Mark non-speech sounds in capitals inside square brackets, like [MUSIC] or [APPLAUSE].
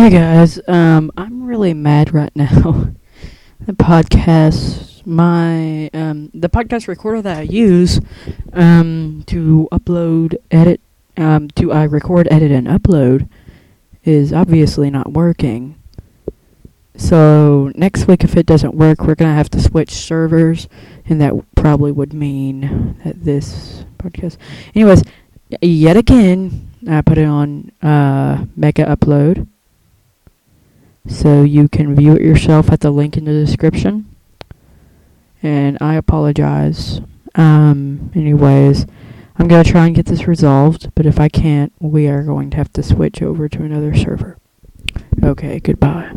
Hey guys, um, I'm really mad right now. [LAUGHS] the podcast, my, um, the podcast recorder that I use, um, to upload, edit, um, to I record, edit, and upload is obviously not working. So next week, if it doesn't work, we're gonna have to switch servers, and that probably would mean that this podcast. Anyways, yet again, I put it on uh, Megaupload, so you can view it yourself at the link in the description. And I apologize. Um, anyways, I'm gonna try and get this resolved, but if I can't, we are going to have to switch over to another server. Okay, goodbye.